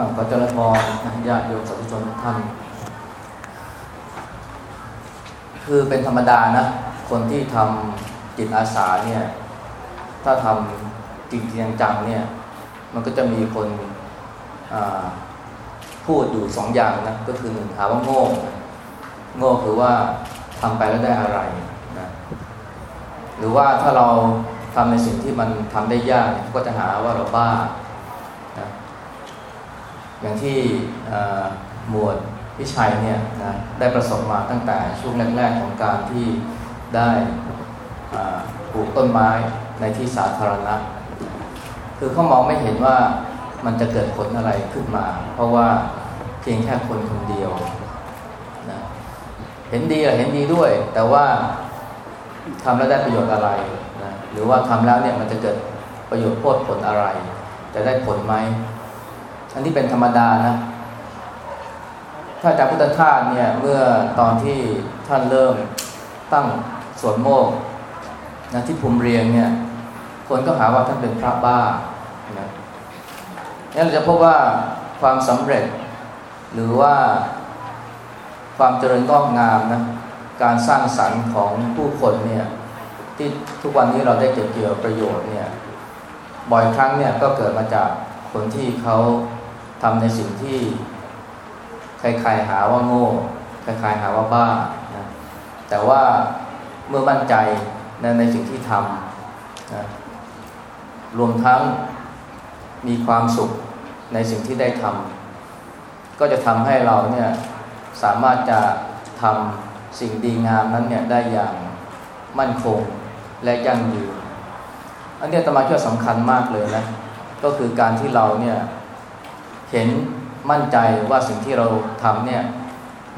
อขอเจริญพรนะญาติโยมสาธุชนทุกท่าน คือเป็นธรรมดานะ คนที่ทำจิตอาสาเนี่ย ถ้าทำจริงๆจังเนี่ย มันก็จะมีคนพูดอยู่สองอย่างนะ ก็คือหนึ่งหาว่าโง่โง่คือว่าทำไปแล้วได้อะไรนะหรือว่าถ้าเราทำในสิ่งที่มันทำได้ยากก็จะหาว่าเราบ้า อย่างที่หมวดวิชัยเนี่ยนะได้ประสบมาตั้งแต่ช่วงแรก ๆ ของการที่ได้ปลูกต้นไม้ในที่สาธารณะ คือเขามองไม่เห็นว่ามันจะเกิดผลอะไรขึ้นมา เพราะว่าเพียงแค่คนคนเดียวนะเห็นดีอะเห็นดีด้วย แต่ว่าทำแล้วได้ประโยชน์อะไรนะหรือว่าทำแล้วเนี่ยมันจะเกิดประโยชน์โพดผลอะไร จะได้ผลไหม อันนี้เป็นธรรมดานะถ้าจากพุทธทาสเนี่ยเมื่อตอนที่ท่านเริ่มตั้งสวนโมกนะที่ภูมิเรียงเนี่ยคนก็หาว่าท่านเป็นพระบ้านะนี่เราจะพบว่าความสำเร็จ หรือว่าความเจริญงอกงามนะการสร้างสรรค์ของผู้คนเนี่ยที่ทุกวันนี้เราได้เก็บเกี่ยวประโยชน์เนี่ยบ่อยครั้งเนี่ยก็เกิดมาจากคนที่เขา ทำในสิ่งที่ใครๆหาว่าโง่ใครๆหาว่าบ้านะแต่ว่าเมื่อมั่นใจในในสิ่งที่ทำนะรวมทั้งมีความสุขในสิ่งที่ได้ทำก็จะทำให้เราเนี่ยสามารถจะทำสิ่งดีงามนั้นเนี่ยได้อย่างมั่นคงและยั่งยืนอันนี้ตมาเชื่อสำคัญมากเลยนะก็คือการที่เราเนี่ย เห็นมั่นใจว่าสิ่งที่เราทำเนี่ย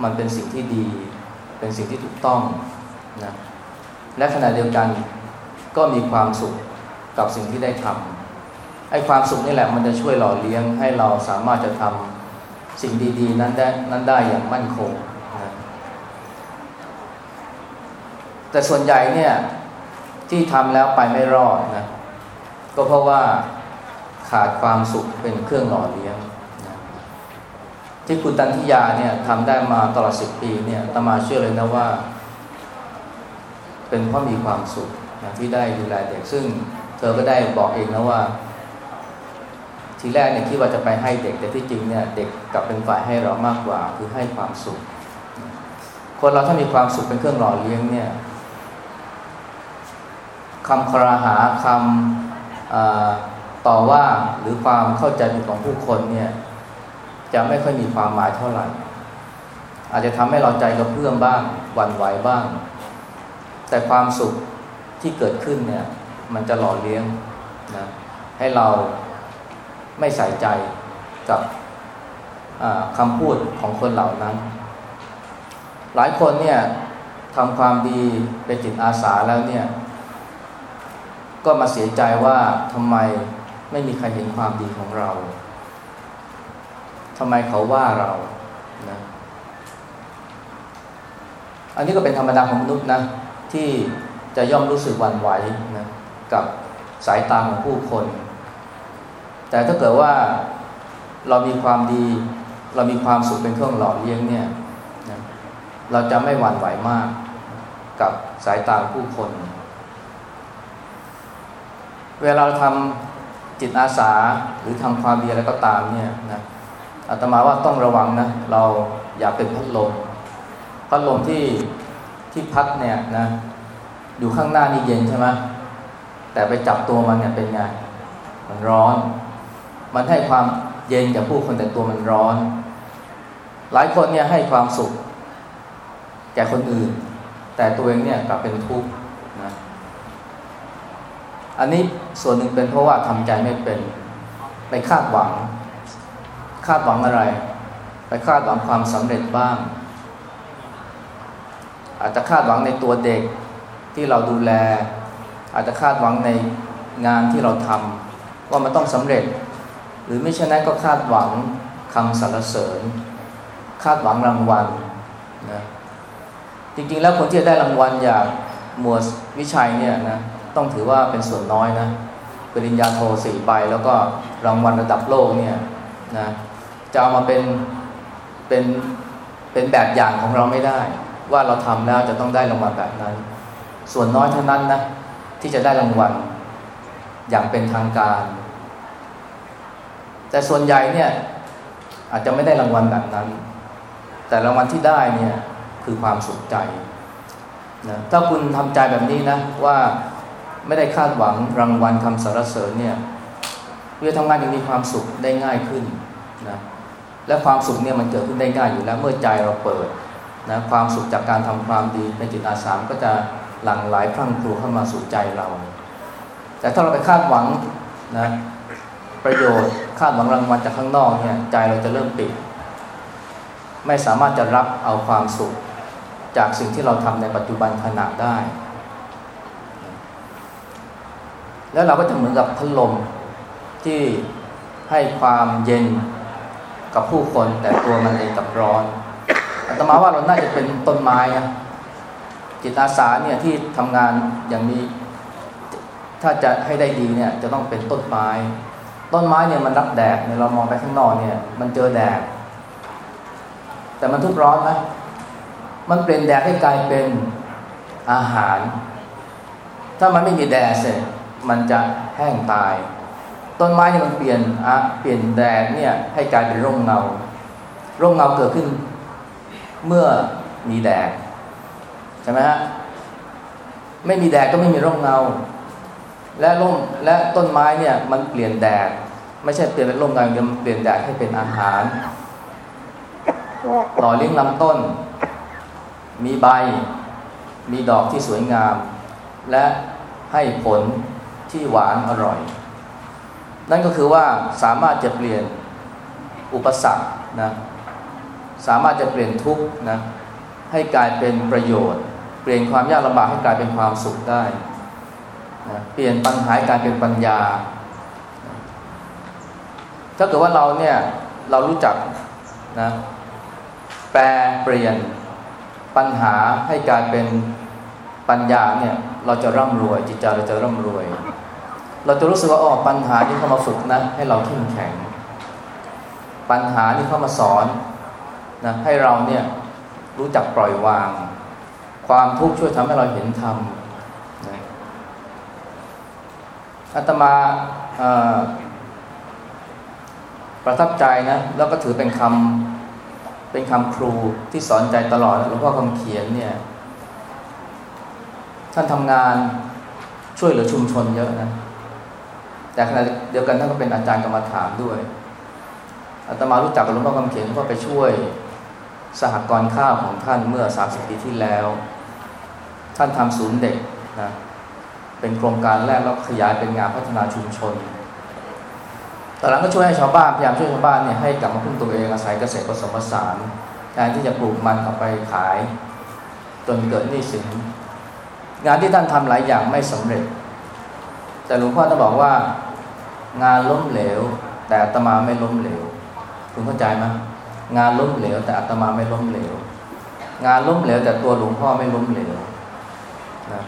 มันเป็นสิ่งที่ดี เป็นสิ่งที่ถูกต้องนะและขณะเดียวกันก็มีความสุขกับสิ่งที่ได้ทำไอ้ความสุขนี่แหละมันจะช่วยหล่อเลี้ยงให้เราสามารถจะทำสิ่งดี ๆ นั้นได้นั้นได้อย่างมั่นคงนะแต่ส่วนใหญ่เนี่ยที่ทำแล้วไปไม่รอดนะก็เพราะว่าขาดความสุขเป็นเครื่องหล่อเลี้ยง ที่คุณตันทิยาเนี่ยทำได้มาตลอดสิบปีเนี่ยตมาเชื่อเลยนะว่า เป็นเพราะมีความสุขนะที่ได้ดูแลเด็กซึ่งเธอก็ได้บอกเองนะว่า ทีแรกเนี่ยคิดว่าจะไปให้เด็กแต่ที่จริงเนี่ยเด็กกลับเป็นฝ่ายให้เรามากกว่าคือให้ความสุข คนเราถ้ามีความสุขเป็นเครื่องหล่อเลี้ยงเนี่ยคำคราหาคำต่อว่าหรือความเข้าใจผิดของผู้คนเนี่ย จะไม่ค่อยมีความหมายเท่าไหร่ อาจจะทำให้เราใจกระเพื่อมบ้างหวั่นไหวบ้าง แต่ความสุขที่เกิดขึ้นเนี่ย มันจะหล่อเลี้ยงนะให้เราไม่ใส่ใจกับคำพูดของคนเหล่านั้น หลายคนเนี่ยทำความดีเป็นจิตอาสาแล้วเนี่ย ก็มาเสียใจว่าทำไมไม่มีใครเห็นความดีของเรา ทำไมเขาว่าเรานะอันนี้ก็เป็นธรรมดาของมนุษย์นะ ที่จะย่อมรู้สึกหวั่นไหวนะกับสายตาของผู้คน แต่ถ้าเกิดว่าเรามีความดี เรามีความสุขเป็นเครื่องหล่อเลี้ยงเนี่ยนะเราจะไม่หวั่นไหวมากกับสายตาผู้คน เวลาเราทำจิตอาสาหรือทำความดีอะไรก็ตามเนี่ยนะ อาตมาว่าต้องระวังนะ เราอย่าเป็นพัดลมพัดลมที่ที่พัดเนี่ยนะ อยู่ข้างหน้านี่เย็นใช่ไหมแต่ไปจับตัวมันเนี่ยเป็นไงมันร้อน มันให้ความเย็นกับผู้คนแต่ตัวมันร้อน หลายคนเนี่ยให้ความสุข แก่คนอื่น แต่ตัวเองเนี่ยกลับเป็นทุกข์นะอันนี้ส่วนหนึ่งเป็นเพราะว่าทำใจไม่เป็นไปคาดหวัง คาดหวังอะไร ไปคาดหวังความสำเร็จบ้าง อาจจะคาดหวังในตัวเด็กที่เราดูแล อาจจะคาดหวังในงานที่เราทำว่ามันต้องสำเร็จ หรือไม่เช่นนั้นก็คาดหวังคำสรรเสริญ คาดหวังรางวัลนะจริงๆแล้วคนที่จะได้รางวัลอย่างหมวดวิชัยเนี่ยนะต้องถือว่าเป็นส่วนน้อยนะปริญญาโทสี่ใบแล้วก็รางวัลระดับโลกเนี่ยนะ จะเอามาเป็นเป็นเป็นแบบอย่างของเราไม่ได้ ว่าเราทำแล้วจะต้องได้รางวัลแบบนั้น ส่วนน้อยเท่านั้นนะที่จะได้รางวัลอย่างเป็นทางการ แต่ส่วนใหญ่เนี่ยอาจจะไม่ได้รางวัลแบบนั้น แต่รางวัลที่ได้เนี่ยคือความสุขใจนะถ้าคุณทำใจแบบนี้นะว่าไม่ได้คาดหวังรางวัลคำสรรเสริญเนี่ยเพื่อทำงานยังมีความสุขได้ง่ายขึ้นนะ และความสุขเนี่ยมันเกิดขึ้นได้ง่ายอยู่แล้วเมื่อใจเราเปิดนะความสุขจากการทำความดีในจิตอาสามก็จะหลั่งไหลพรั่งพรูเข้ามาสู่ใจเรา แต่ถ้าเราไปคาดหวังนะประโยชน์คาดหวังรางวัลจากข้างนอกเนี่ยใจเราจะเริ่มปิด ไม่สามารถจะรับเอาความสุขจากสิ่งที่เราทำในปัจจุบันขณะได้ แล้วเราก็จะเหมือนกับพัดลมที่ให้ความเย็น กับผู้คน แต่ตัวมันเองกับร้อนอาตมาว่าเราน่าจะเป็นต้นไม้นะจิตอาสาเนี่ยที่ทำงานอย่างนี้ถ้าจะให้ได้ดีเนี่ยจะต้องเป็นต้นไม้ ต้นไม้เนี่ยมันรับแดดเนี่ยเรามองไปข้างนอกเนี่ย มันเจอแดดแต่มันทุกร้อนนะมันเปลี่ยนแดดให้กลายเป็นอาหาร ถ้ามันไม่มีแดดเสร็จมันจะแห้งตาย ต้นไม้เนี่ยมันเปลี่ยนอะเปลี่ยนแดดเนี่ยให้กลายเป็นร่มเงา ร่มเงาเกิดขึ้น เมื่อมีแดดใช่ไหมฮะไม่มีแดดก็ไม่มีร่มเงา และร่มและต้นไม้เนี่ยมันเปลี่ยนแดด ไม่ใช่เปลี่ยนเป็นร่มเงาเดียวมันเปลี่ยนแดดให้เป็นอาหารต่อเลี้ยงลำต้น มีใบ มีดอกที่สวยงาม และให้ผลที่หวานอร่อย นั่นก็คือว่าสามารถจะเปลี่ยนอุปสรรคนะสามารถจะเปลี่ยนทุกข์นะให้กลายเป็นประโยชน์ เปลี่ยนความยากลำบากให้กลายเป็นความสุขได้นะเปลี่ยนปัญหากลายเป็นปัญญา ถ้าเกิดว่าเราเนี่ยเรารู้จักนะแปลเปลี่ยนปัญหาให้กลายเป็นปัญญาเนี่ยเราจะร่ำรวยจิตใจเราจะร่ำรวย เราจะรู้สึกว่าอ๋อปัญหาที่เข้ามาฝึกนะให้เราเข้มแข็ง ปัญหาที่เข้ามาสอนนะให้เราเนี่ยรู้จักปล่อยวาง ความทุกข์ช่วยทำให้เราเห็นธรรมนะอาตมาประทับใจนะแล้วก็ถือเป็นคำเป็นคำครูที่สอนใจตลอดหลวงพ่อคำเขียนเนี่ยท่านทำงานช่วยเหลือชุมชนเยอะนะ แต่ขณะเดียวกันท่านก็เป็นอาจารย์กรรมฐานด้วยอาตมารู้จักกับหลวงพ่อคำเขียนก็ไปช่วยสหกรณ์ข้าวของท่านเมื่อ 30 ปีที่แล้ว ท่านทำศูนย์เด็กนะเป็นโครงการแรกแล้วขยายเป็นงานพัฒนาชุมชนตอนหลังก็ช่วยให้ชาวบ้านพยายามช่วยชาวบ้านเนี่ยให้กลับมาพึ่งตัวเองอาศัยเกษตรผสมผสานแทนที่จะปลูกมันออกไปขาย จนเกิดหนี้สินงานที่ท่านทำหลายอย่างไม่สำเร็จ แต่หลวงพ่อท่านบอกว่า งานล้มเหลว แต่อาตมาไม่ล้มเหลว คุณเข้าใจไหมงานล้มเหลว แต่อาตมาไม่ล้มเหลว งานล้มเหลว แต่ตัวหลวงพ่อไม่ล้มเหลวนะ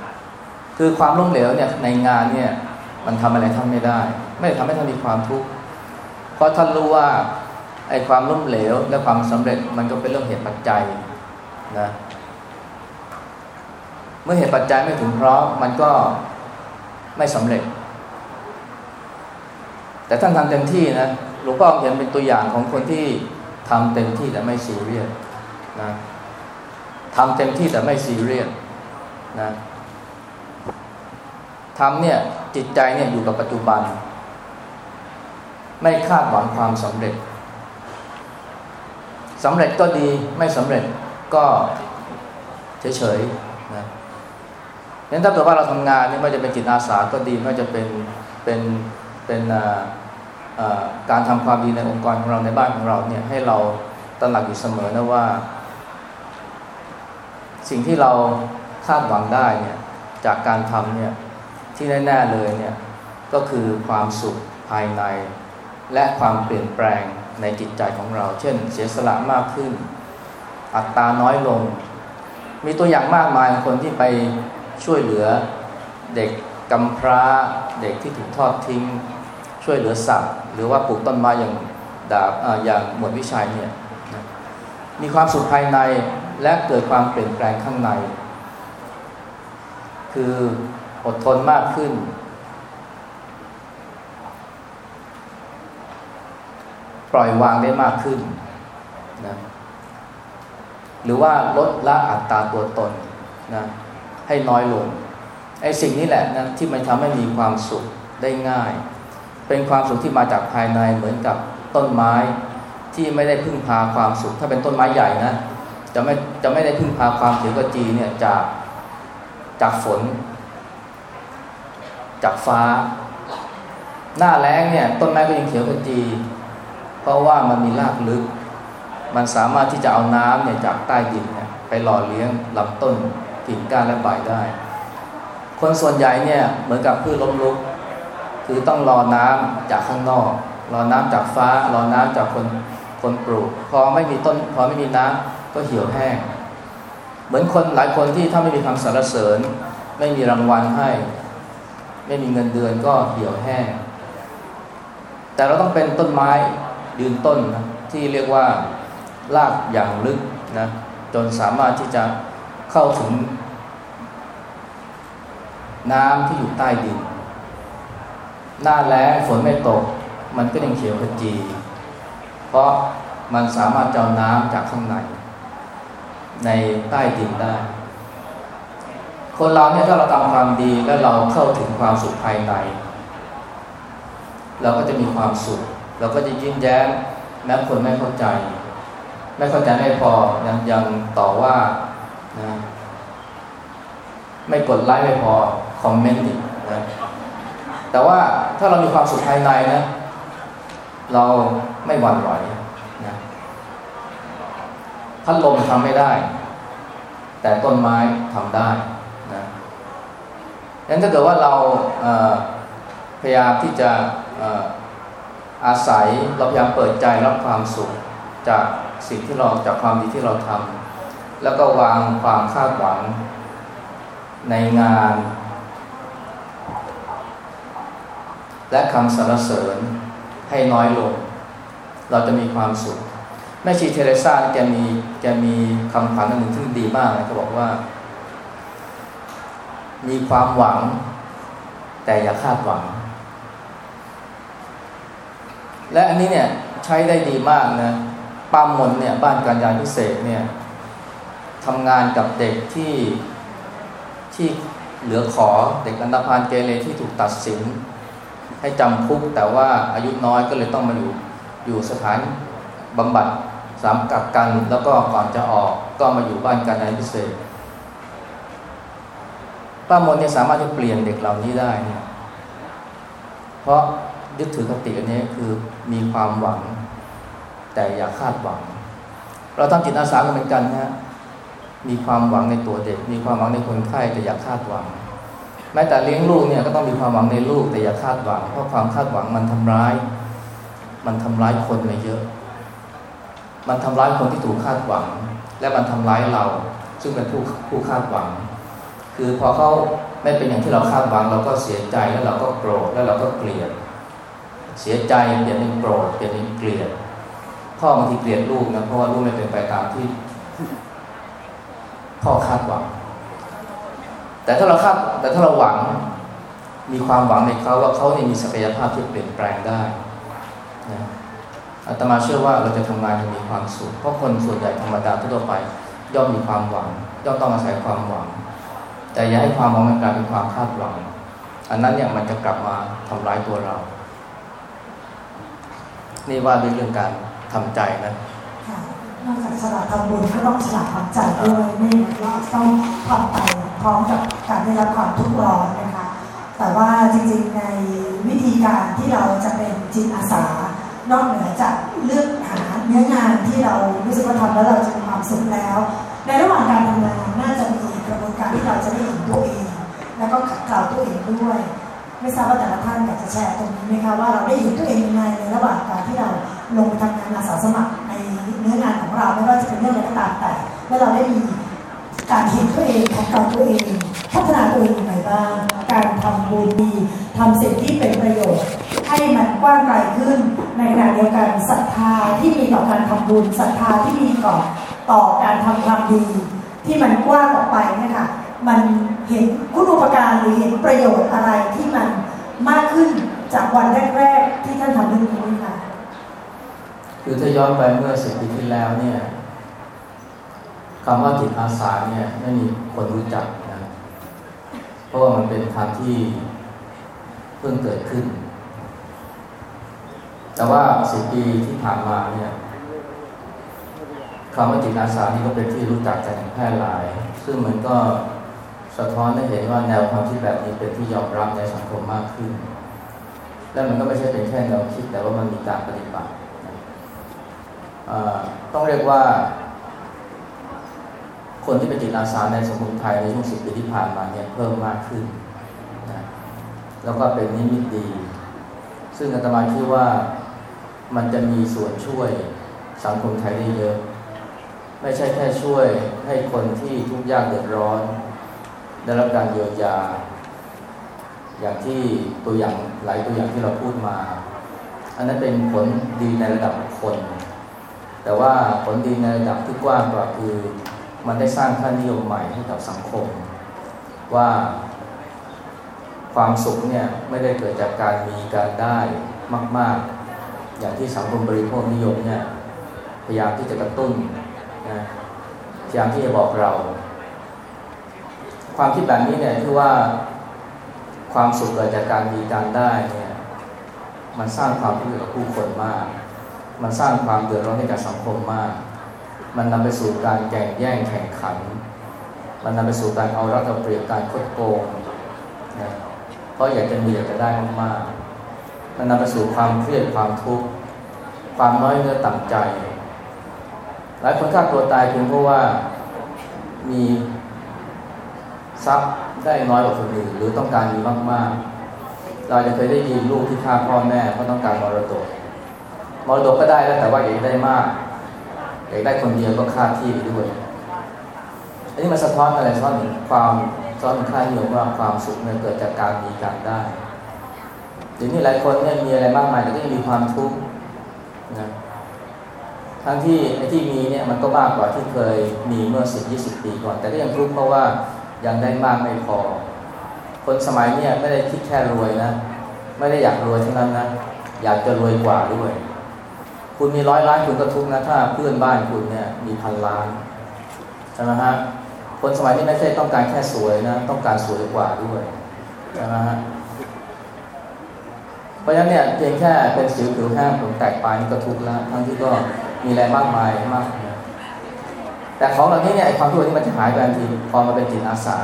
คือความล้มเหลวเนี่ยในงานเนี่ย มันทำอะไรท่านไม่ได้ ไม่ได้ทำให้ท่านมีความทุกข์เพราะท่านรู้ว่าไอ้ความล้มเหลว และความสำเร็จมันก็เป็นเรื่องเหตุปัจจัยนะเมื่อเหตุปัจจัยไม่ถึงพร้อมมันก็ไม่สำเร็จ แต่ท่านทำเต็มที่นะหลวงพ่อเห็นเป็นตัวอย่างของคนที่ทำเต็มที่แต่ไม่ซีเรียสนะทำเต็มที่แต่ไม่ซีเรียสนะทำเนี่ยจิตใจเนี่ยอยู่กับปัจจุบัน ไม่คาดหวังความสำเร็จสำเร็จก็ดีไม่สำเร็จก็เฉยๆนะงั้นถ้าเกิดว่าเราทำงานนี่ไม่จะเป็นจิตอาสาก็ดีไม่จะเป็นเป็นเป็น การทำความดีในองค์กรของเราในบ้านของเราเนี่ยให้เราตระหนักอยู่เสมอนะว่า สิ่งที่เราคาดหวังได้เนี่ยจากการทำเนี่ยที่แน่ๆเลยเนี่ยก็คือความสุขภายใน และความเปลี่ยนแปลงในจิตใจของเรา เช่น เสียสละมากขึ้น อัตราน้อยลง มีตัวอย่างมากมายคนที่ไปช่วยเหลือเด็กกำพร้าเด็กที่ถูกทอดทิ้ง ช่วยเหลือสัตว์หรือว่าปลูกต้นไม้อย่างดาบอย่างหมวดวิชัยเนี่ยมีความสุขภายในและเกิดความเปลี่ยนแปลงข้างใน คืออดทนมากขึ้น ปล่อยวางได้มากขึ้นนะหรือว่าลดละอัตราตัวตนนะให้น้อยลงไอ้สิ่งนี้แหละนะที่มันทำให้มีความสุขได้ง่าย เป็นความสุขที่มาจากภายในเหมือนกับต้นไม้ที่ไม่ได้พึ่งพาความสุข ถ้าเป็นต้นไม้ใหญ่นะจะไม่จะไม่ได้พึ่งพาความเขียวกระจีเนี่ยจากจากฝน จากฟ้า หน้าแล้งเนี่ยต้นไม้ก็ยังเขียวกระจี เพราะว่ามันมีรากลึก มันสามารถที่จะเอาน้ำเนี่ยจากใต้ดินเนี่ยไปหล่อเลี้ยงลำต้นกิ่งก้านและใบได้ คนส่วนใหญ่เนี่ยเหมือนกับพืชล้มลุก คือต้องรอน้ำจากข้างนอก รอน้ำจากฟ้า รอน้ำจากคนคนปลูก พอไม่มีต้น พอไม่มีน้ำก็เหี่ยวแห้ง เหมือนคนหลายคนที่ถ้าไม่มีคำสรรเสริญ ไม่มีรางวัลให้ ไม่มีเงินเดือนก็เหี่ยวแห้ง แต่เราต้องเป็นต้นไม้ยืนต้นนะที่เรียกว่าลากอย่างลึกนะจนสามารถที่จะเข้าถึงน้ำที่อยู่ใต้ดิน หน้าแล้งฝนไม่ตก มันก็ยังเขียวขจี เพราะมันสามารถจะเอาน้ำจากข้างใน ในใต้ดินได้ คนเราเนี่ยถ้าเราทำความดีและเราเข้าถึงความสุขภายใน เราก็จะมีความสุข เราก็จะยิ้มแย้มแม้คนไม่เข้าใจ ไม่เข้าใจไม่พอยังยังต่อว่านะไม่กดไลค์ไม่พอ คอมเมนต์อีก แต่ว่าถ้าเรามีความสุขภายในนะ เราไม่หวั่นไหวนะพัดลมทำไม่ได้ แต่ต้นไม้ทำได้นะงั้นถ้าเกิดว่าเราพยายามที่จะอาศัยเราพยายามเปิดใจรับความสุขจากสิ่งที่เราจากความดีที่เราทำแล้วก็วางความคาดหวังในงาน และคำสรรเสริญให้น้อยลง เราจะมีความสุขแม่ชีเทเรซาแกมีแกมีคำขวัญอันหนึ่งที่ดีมากนะเขาบอกว่า มีความหวัง แต่อย่าคาดหวัง และอันนี้เนี่ยใช้ได้ดีมากนะปามมนเนี่ยบ้านการยานพิเศษเนี่ยทำงานกับเด็กที่ที่เหลือขอเด็กอันดาพานเกเรที่ถูกตัดสิน ให้จำคุกแต่ว่าอายุน้อยก็เลยต้องมาอยู่อยู่สถานบำบัดสามกักกันแล้วก็ก่อนจะออกก็มาอยู่บ้านการยานพิเศษป้ามนเนี่ยสามารถจะเปลี่ยนเด็กเหล่านี้ได้เนี่ยเพราะยึดถือคติอันนี้คือมีความหวัง แต่อย่าคาดหวัง เราทำจิตอาสาเหมือนกันนะมีความหวังในตัวเด็ก มีความหวังในคนไข้แต่อย่าคาดหวัง แม้แต่เลี้ยงลูกเนี่ยก็ต้องมีความหวังในลูกแต่อย่าคาดหวังเพราะความคาดหวังมันทำร้าย มันทำร้ายคนไปเยอะ มันทำร้ายคนที่ถูกคาดหวัง และมันทำร้ายเรา ซึ่งเป็นผู้ผู้คาดหวัง คือพอเขาไม่เป็นอย่างที่เราคาดหวัง เราก็เสียใจแล้วเราก็โกรธแล้วเราก็เกลียด เสียใจเปลี่ยนเป็นโกรธเปลี่ยนเป็นเกลียดพ่อบางทีเกลียดลูกนะเพราะว่าลูกไม่เป็นไปตามที่พ่อคาดหวัง แต่ถ้าเราคาดแต่ถ้าเราหวังมีความหวังในเขาว่าเขาเนี่ยมีศักยภาพที่เปลี่ยนแปลงได้นะอาตมาเชื่อว่าเราจะทำงานจะมีความสุขเพราะคนส่วนใหญ่ธรรมดาทั่วไปย่อมมีความหวัง ย่อมต้องอาศัยความหวัง แต่อย่าให้ความหวังมันกลายเป็นความคาดหวัง อันนั้นเนี่ยมันจะกลับมาทำร้ายตัวเรา นี่ว่าเป็นเรื่องการทำใจนะนอกจากฉลาดทำบุญก็ต้องฉลาดทำใจด้วยไม่ว่าต้องทำไป พร้อมกับการได้รับความทุกข์ร้อนนะคะ แต่ว่าจริงๆในวิธีการที่เราจะเป็นจิตอาสานอกเหนือจากเลือกหาเนื้องานที่เรารู้สึกว่าทำแล้วเราจะมีความสุขแล้ว ในระหว่างการทำงานน่าจะมีกระบวนการที่เราจะได้เห็นตัวเอง แล้วก็ขัดเกลาตัวเองด้วย ไม่ทราบว่าแต่ละท่านอยากจะแชร์ตรงนี้ไหมคะว่าเราได้เห็นตัวเองยังไงในระหว่างการที่เราลงไปทำงานอาสาสมัครในเนื้องานของเราไม่ว่าจะเป็นเรื่องอะไรก็ตามแต่เมื่อเราได้มี การเห็นตัวเองของการตัวเอง พัฒนาตัวเองยังไงบ้าง การทำบุญดีทำสิ่งที่เป็นประโยชน์ใให้มันกว้างไกลขึ้น ในขณะเดียวกันศรัทธาที่มีต่อการทำบุญศรัทธาที่มีต่อต่อการทำความดี ที่มันกว้างออกไปเนี่ยค่ะมันเห็นคุณอุปการหรือเห็นประโยชน์อะไรที่มันมากขึ้นจากวันแรก ๆ ที่ท่านทำเรื่องนี้ค่ะ คือถ้าย้อนไปเมื่อสิบปีที่แล้วเนี่ย คำว่าจิตอาสาเนี่ยไม่มีคนรู้จักนะเพราะว่ามันเป็นคำที่เพิ่งเกิดขึ้น แต่ว่าสิบปีที่ผ่านมาเนี่ยคำว่าจิตอาสานี่ก็เป็นที่รู้จักกันแพร่หลาย ซึ่งมันก็สะท้อนให้เห็นว่าแนวความคิดแบบนี้เป็นที่ยอมรับในสังคมมากขึ้น และมันก็ไม่ใช่เป็นแค่แนวคิดแต่ว่ามันมีการปฏิบัติต้องเรียกว่า คนที่เป็นจิตอาสาในสังคมไทยในช่วงสิบปีที่ผ่านมาเนี่ยเพิ่มมากขึ้นนะแล้วก็เป็นนิมิตดี ซึ่งอาตมาคิดว่ามันจะมีส่วนช่วยสังคมไทยได้เยอะ ไม่ใช่แค่ช่วยให้คนที่ทุกข์ยากเดือดร้อน ได้รับการเยียวยา อย่างที่ตัวอย่างหลายตัวอย่างที่เราพูดมา อันนั้นเป็นผลดีในระดับคน แต่ว่าผลดีในระดับที่กว้างกว่าคือ มันได้สร้างค่านิยมใหม่ให้กับสังคม ว่าความสุขเนี่ยไม่ได้เกิดจากการมีการได้มาก ๆ อย่างที่สังคมบริโภคนิยมเนี่ยพยายามที่จะกระตุ้นนะพยายามที่จะบอกเรา ความคิดแบบนี้เนี่ยที่ว่าความสุขเกิดจากการมีการได้เนี่ยมันสร้างความทุกข์กับผู้คนมาก มันสร้างความเดือดร้อนให้กับสังคมมาก มันนำไปสู่การแข่งแย่งแข่งขัน มันนำไปสู่การเอารัดเอาเปรียบการคดโกงนะเพราะอยากจะมีอยากจะได้มากๆ มันนำไปสู่ความเครียดความทุกข์ความน้อยเนื้อต่ำใจ หลายคนฆ่าตัวตายเพียงเพราะว่ามีทรัพย์ได้น้อยกว่าคนอื่นหรือต้องการมีมากๆ เราจะเคยได้ยินลูกที่ฆ่าพ่อแม่เพราะต้องการมรดกมรดกก็ได้แล้วแต่ว่าอยากได้มาก อยากได้คนเดียวก็ค่าที่ไปด้วย อันนี้มันสะท้อนอะไรสะท้อนถึงความสะท้อนค่านิยมว่าความสุขเนี่ยเกิดจากการมีการได้เดี๋ยวนี้หลายคนเนี่ยมีอะไรมากมายแต่ก็ยังมีความทุกข์นะทั้งที่ไอ้ที่มีเนี่ยมันก็มากกว่าที่เคยมีเมื่อสิบยี่สิบปีก่อน แต่ก็ยังทุกข์เพราะว่ายังได้มากไม่พอ คนสมัยเนี่ยไม่ได้คิดแค่รวยนะ ไม่ได้อยากรวยเท่านั้นนะ อยากจะรวยกว่าด้วย คุณมีร้อยล้านคุณก็ทุกนะถ้าเพื่อนบ้านคุณเนี่ยมีพันล้านใช่ไหมฮะคนสมัยนี้ไม่ใช่ต้องการแค่สวยนะ ต้องการสวยกว่าด้วยใช่ไหมฮะเพราะฉะนั้นเนี่ยเพียงแค่เป็นสิวผิวแห้งผมแตกปลายนี่ก็ทุกข์แล้ว ทั้งที่ก็มีอะไรมากมายมาก แต่ของเหล่านี้เนี่ยความทุกข์นี้มันจะหายไปทันทีพอมาเป็นจิตอาสา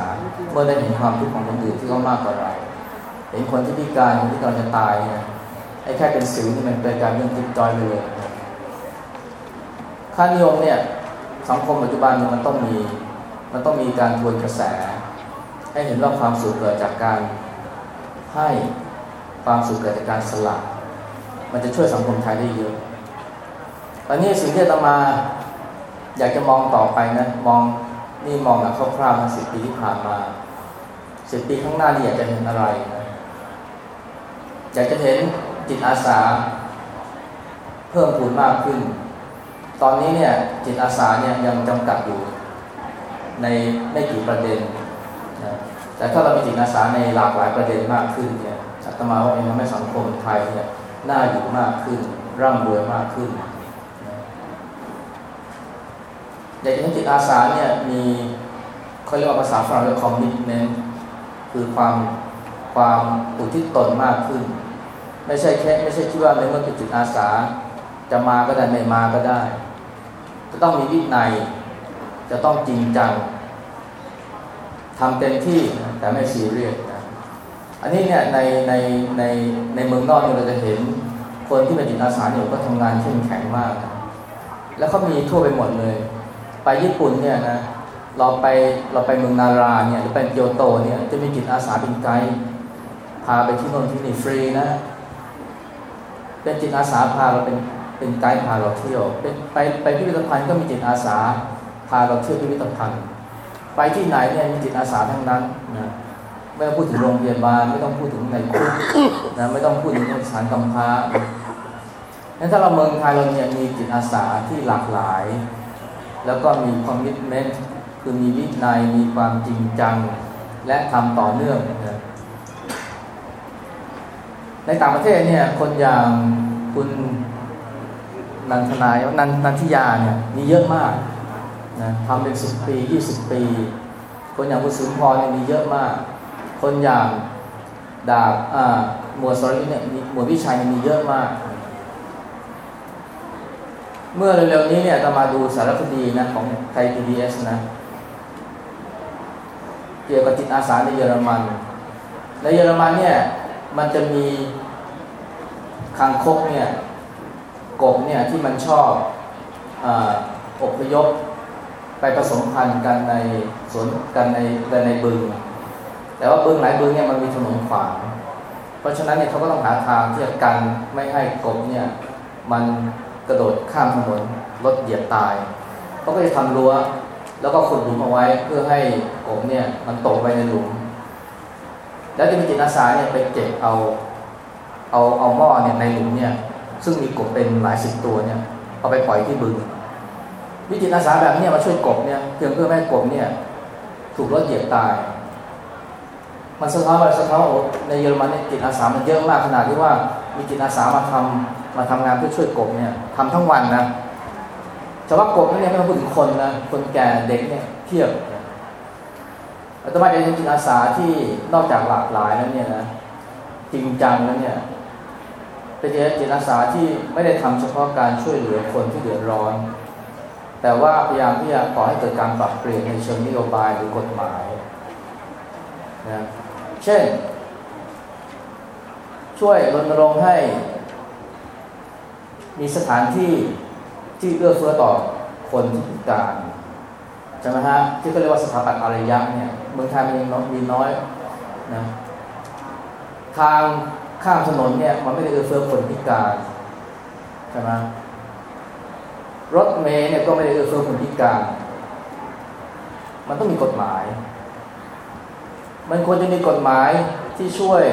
เมื่อได้เห็นความทุกข์ของคนอื่นที่เขามากกว่าเราเห็นคนที่พิการคนที่กำลังจะตายเนี่ยไอ้แค่เป็นสิวนี่มันเป็นการเรื่องทิพจอยเลย ค่านิยมเนี่ยสังคมปัจจุบันมันต้องมีมันต้องมีการทวนกระแส ให้เห็นว่าความสุขเกิดจากการให้ความสุขเกิดจากการสละมันจะช่วยสังคมไทยได้เยอะตอนนี้สิ่งที่เรามาอยากจะมองต่อไปนะมองนี่มองแบบคร่าวๆนะสิบปีที่ผ่านมาสิบปีข้างหน้านี่อยากจะเห็นอะไรนะอยากจะเห็นจิตอาสา เพิ่มพูนมากขึ้น ตอนนี้เนี่ยจิตอาสาเนี่ยยังจำกัดอยู่ในไม่กี่ประเด็นนะแต่ถ้าเรามีจิตอาสาในหลากหลายประเด็นมากขึ้นเนี่ยอาตมาว่าเองทำให้สังคมไทยเนี่ยน่าอยู่มากขึ้น ร่ำรวยมากขึ้นอยากจะให้จิตอาสาเนี่ยมีเขาเรียกว่าภาษาฝรั่งเรียก commitment คือความความอุทิศตนมากขึ้น ไม่ใช่แค่ไม่ใช่คิดว่าในเมื่อเป็นจิตอาสาจะมาก็ได้ไม่มาก็ได้ จะต้องมีวินัย จะต้องจริงจังทำเต็มที่แต่ไม่ซีเรียสนะอันนี้เนี่ยในในในในเมืองนอกเนี่ยเราจะเห็นคนที่เป็นจิตอาสาเนี่ยก็ทำงานเข้มแข็งมากนะแล้วเขามีทั่วไปหมดเลย ไปญี่ปุ่นเนี่ยนะเราไปเราไปเมืองนาราเนี่ยหรือไปโยวโตเนี่ยจะมีจิตอาสาเป็นไกด์พาไปที่โน่นที่นี่ฟรีนะ เป็นจิตอาสาพาเราเป็น เป็นไกด์พาเราเที่ยวเป็นไปไปพิพิธภัณฑ์ก็มีจิตอาสาพาเราเที่ยวพิพิธภัณฑ์ ไปที่ไหนเนี่ยมีจิตอาสาทั้งนั้นนะไม่ต้องพูดถึงโรงพยาบาลไม่ต้องพูดถึงในคุกนะไม่ต้องพูดถึงสถานกำพร้านั้นถ้าเราเมืองไทยเราเนี่ยมีจิตอาสาที่หลากหลาย แล้วก็มีคอมมิชเมนต์คือมีวินัยมีความจริงจัง และทำต่อเนื่องนะในต่างประเทศเนี่ยคนอย่างคุณ นันทนายนันนันทิยาเนี่ยมีเยอะมากนะทำเป็นสิบปียี่สิบปี คนอย่างคุณสุนทรเนี่ยมีเยอะมาก คนอย่างดาบอ่าหมวดสรยุทธ์เนี่ยหมวดวิชัยเนี่ยมีเยอะมาก เมื่อเร็วๆนี้เนี่ยจะมาดูสารคดีนะของไทย PBS นะ เกี่ยวกับจิตอาสาในเยอรมัน ในเยอรมันเนี่ยมันจะมีคางคกเนี่ย กบเนี่ยที่มันชอบอพยพไปผสมพันธุ์กันในสวนกันในในบึง แต่ว่าบึงหลายบึงเนี่ยมันมีถนนขวางเพราะฉะนั้นเนี่ยเขาก็ต้องหาทางที่จะกันไม่ให้กบเนี่ยมันกระโดดข้ามถนนรถเหยียบตายเขาก็จะทำรั้วแล้วก็ขุดหลุมเอาไว้เพื่อให้กบเนี่ยมันตกไปในหลุม แล้วจะมีจิตอาสาเนี่ยไปเก็บเอาเอาเอาหม้อเนี่ยในหลุมเนี่ย ซึ่งมีกบเป็นหลายสิบตัวเนี่ยเอาไปปล่อยที่บึง วิจิตอาสาแบบนี้มาช่วยกบเนี่ยเพื่อเพื่อไม่กบเนี่ย ถูกรถเหยียบตาย มันสะท้อนว่าสะท้อนในเยอรมันเนี่ยจิตอาสามันเยอะมากขนาดที่ว่ามีจิตอาสามาทำมาทำงานเพื่อช่วยกบเนี่ยทำทั้งวันนะแต่ว่ากบนี่ไม่ต้องพูดถึงคนนะคนแก่เด็กเนี่ยเพียบอาตมาจะเป็นจิตอาสาที่นอกจากหลากหลายแล้วเนี่ยนะจริงจังแล้วเนี่ย เป็นจิตอาสาที่ไม่ได้ทำเฉพาะการช่วยเหลือคนที่เดือดร้อน แต่ว่าพยายามที่จะขอให้เกิดการปรับเปลี่ยนในเชิงนโยบายหรือกฎหมายนะเช่น ช่วยรณรงค์ให้ มีสถานที่ที่เอื้อเฟื้อต่อคนที่พิการใช่ไหมฮะที่เขาเรียกว่าสถาปัตย์อารยะเนี่ยเมืองไทยมันมีน้อยนะทาง ข้ามถนนเนี่ยมันไม่ได้เอื้อเฟื้อคนพิการใช่ไหมรถเมย์เนี่ยก็ไม่ได้เอื้อเฟื้อคนพิการ มันต้องมีกฎหมาย มันควรจะมีกฎหมายที่ช่วย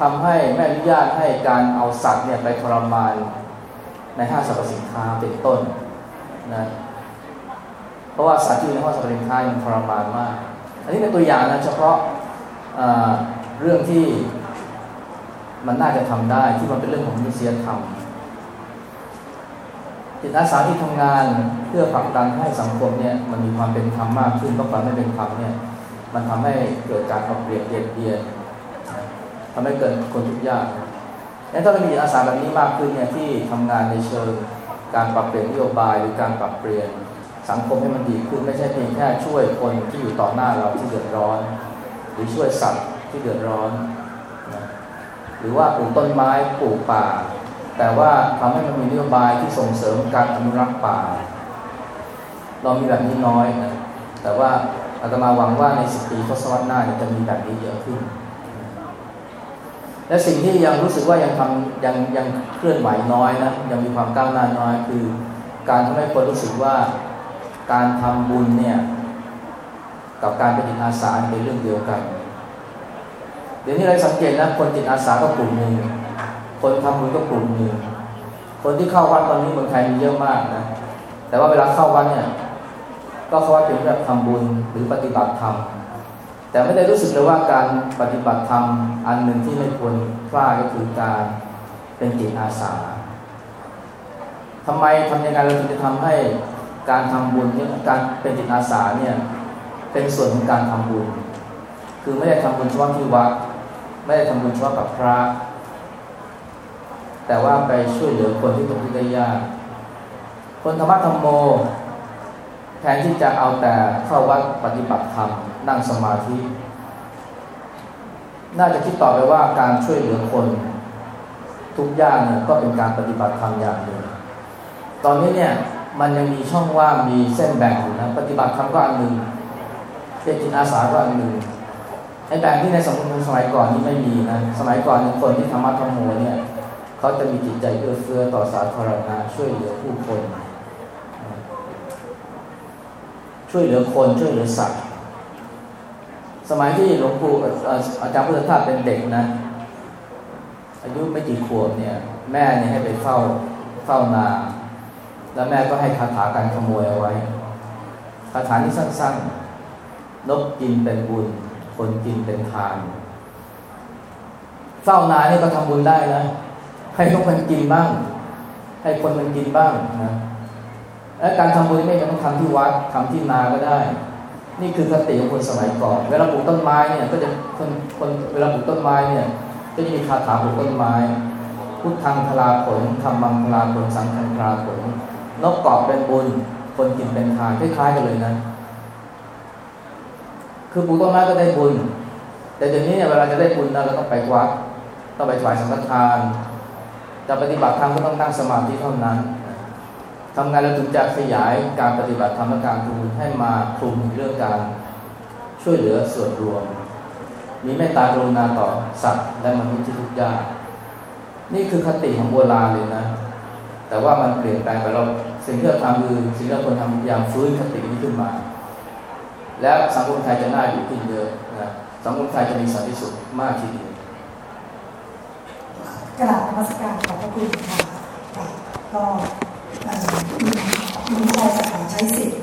ทำให้ไม่อนุญาตให้การเอาสัตว์เนี่ยไปทรมานในห้างสรรพสินค้าเป็นต้นนะเพราะว่าสัตว์ที่อยู่ในห้างสรรพสินค้ามันทรมานมาก อันนี้เป็นตัวอย่างนะเฉพาะเรื่องที่ มันน่าจะทำได้ที่มันเป็นเรื่องของมนุษยธรรมจิตอาสาที่ทำงานเพื่อผลักดันให้สังคมเนี่ยมันมีความเป็นธรรมมากขึ้นเพราะความไม่เป็นธรรมเนี่ยมันทำให้เกิดการเอาเปรียบเบียดเบียนทำให้เกิดคนทุกข์ยากงั้นถ้าเรามีอาสาแบบนี้มากขึ้นเนี่ยที่ทำงานในเชิงการปรับเปลี่ยนนโยบายหรือการปรับเปลี่ยนสังคมให้มันดีขึ้นไม่ใช่เพียงแค่ช่วยคนที่อยู่ต่อหน้าเราที่เดือดร้อน หรือช่วยสัตว์ที่เดือดร้อน หรือว่าปลูกต้นไม้ปลูกป่า แต่ว่าทำให้มันมีนโยบายที่ส่งเสริมการอนุรักษ์ป่า เรามีแบบนี้น้อยนะแต่ว่าอาตมาหวังว่าในสิบปีทศวรรษหน้าจะมีแบบนี้เยอะขึ้น และสิ่งที่ยังรู้สึกว่ายังทำยังยังเคลื่อนไหวน้อยนะยังมีความก้าวหน้าน้อยคือ การทำให้คนรู้สึกว่าการทำบุญเนี่ยกับการเป็นจิตอาสาเป็นเรื่องเดียวกัน เดี๋ยวนี้เราสังเกตนะคนจิตอาสาก็กลุ่มหนึ่งคนทำบุญก็กลุ่มหนึ่งคนที่เข้าวัดตอนนี้เมืองไทยมีเยอะมากนะแต่ว่าเวลาเข้าวัดเนี่ย ก็เขาว่าเป็นแบบทำบุญหรือปฏิบัติธรรมแต่ไม่ได้รู้สึกเลยว่าการปฏิบัติธรรมอันหนึ่งที่ไม่ควรพลาดก็คือการเป็นจิตอาสาทำไมทำยังไงเราถึงจะทำให้การทำบุญเนี่ยการเป็นจิตอาสาเนี่ยเป็นส่วนของการทำบุญ คือไม่ได้ทำบุญเฉพาะที่วัด ไม่ได้ทำบุญเฉพาะกับพระ แต่ว่าไปช่วยเหลือคนที่ตกทุกข์ได้ยาก คนธรรมะธรรมโม แทนที่จะเอาแต่เข้าวัดปฏิบัติธรรมนั่งสมาธิ น่าจะคิดต่อไปว่าการช่วยเหลือคนทุกยางเนี่ยก็เป็นการปฏิบัติธรรมอย่างหนึ่งตอนนี้เนี่ยมันยังมีช่องว่างมีเส้นแบ่งอยู่นะปฏิบัติธรรมก็อันหนึ่งเป็นจิตอาสาก็อันหนึ่ง ไอ้แบ่งที่ในสังคมสมัยก่อนนี่ไม่มีนะ สมัยก่อนคนที่ธรรมะธรรมโมเนี่ยเขาจะมีจิตใจเอื้อเฟื้อต่อสาธารณะช่วยเหลือผู้คน ช่วยเหลือคนช่วยเหลือสัตว์สมัยที่หลวงปู่เอ่ออาจารย์พุทธทาสเป็นเด็กนะ อายุไม่กี่ขวบเนี่ย แม่เนี่ยให้ไปเฝ้าเฝ้านา แล้วแม่ก็ให้คาถาการขโมยเอาไว้คาถานี้สั้นๆนกกินเป็นบุญ คนกินเป็นทานเฝ้านาเนี่ยก็ทำบุญได้นะให้นกมันกินบ้าง ให้คนมันกินบ้างนะและการทำบุญไม่จำเป็นต้องทำที่วัดทำที่นาก็ได้ นี่คือคติของคนสมัยก่อนเวลาปลูกต้นไม้เนี่ยก็จะคนคนเวลาปลูกต้นไม้เนี่ย ก็จะมีคาถาปลูกต้นไม้พุทธังพลาผลธรรมังพลาผลสังฆังพลาผลนกกอบเป็นบุญ คนกินเป็นทานคล้ายๆกันเลยนะ คือปลูกต้นไม้ก็ได้บุญ แต่เดี๋ยวนี้เนี่ยเวลาจะได้บุญนะเราต้องไปวัดต้องไปถวายสังฆทาน จะปฏิบัติธรรมก็ต้องนั่งสมาธิเท่านั้นทำงานเราถึงจะขยายการปฏิบัติธรรมและการทำบุญให้มาคลุมเรื่องการช่วยเหลือส่วนรวม มีเมตตากรุณาต่อสัตว์และมนุษย์ที่ทุกข์ยากนี่คือคติของโบราณเลยนะ แต่ว่ามันเปลี่ยนแปลงไปเราสิ่งที่เราทำคือสิ่งที่เราควรทำพยายามฟื้นคตินี้ขึ้นมา แล้วสังคมไทยจะน่าอยู่ขึ้นเยอะนะสังคมไทยจะมีสันติสุขมากทีเดียวกราบนมัสการขอบพระคุณค่ะค่ะก็เอ่อคุณคุณชายสถานใช้สิทธิ์